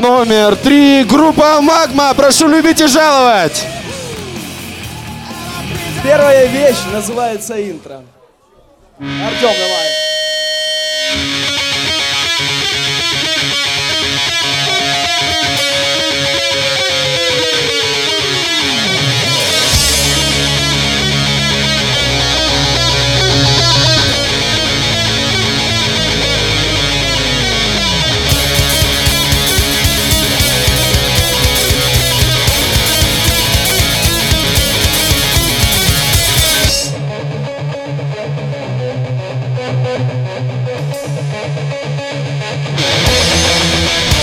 Номер три. Группа Магма. Прошу любить и жаловать. Первая вещь называется интро. Артем, давай. Thank you.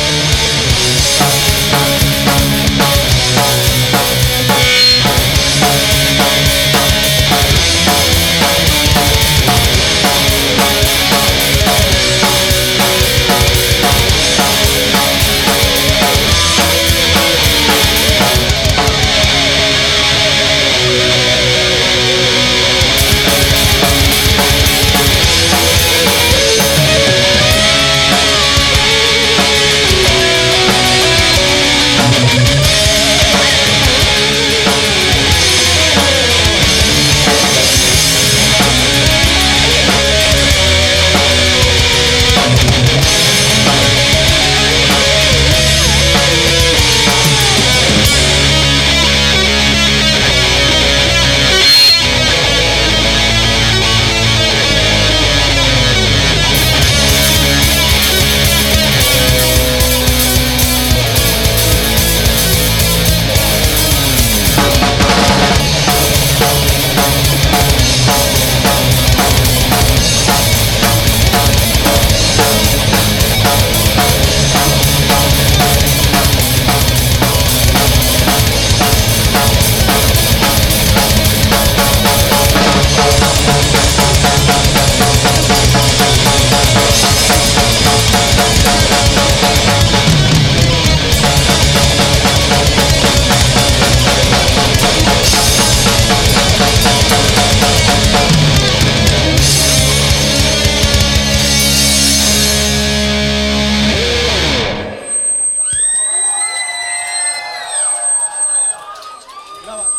나와.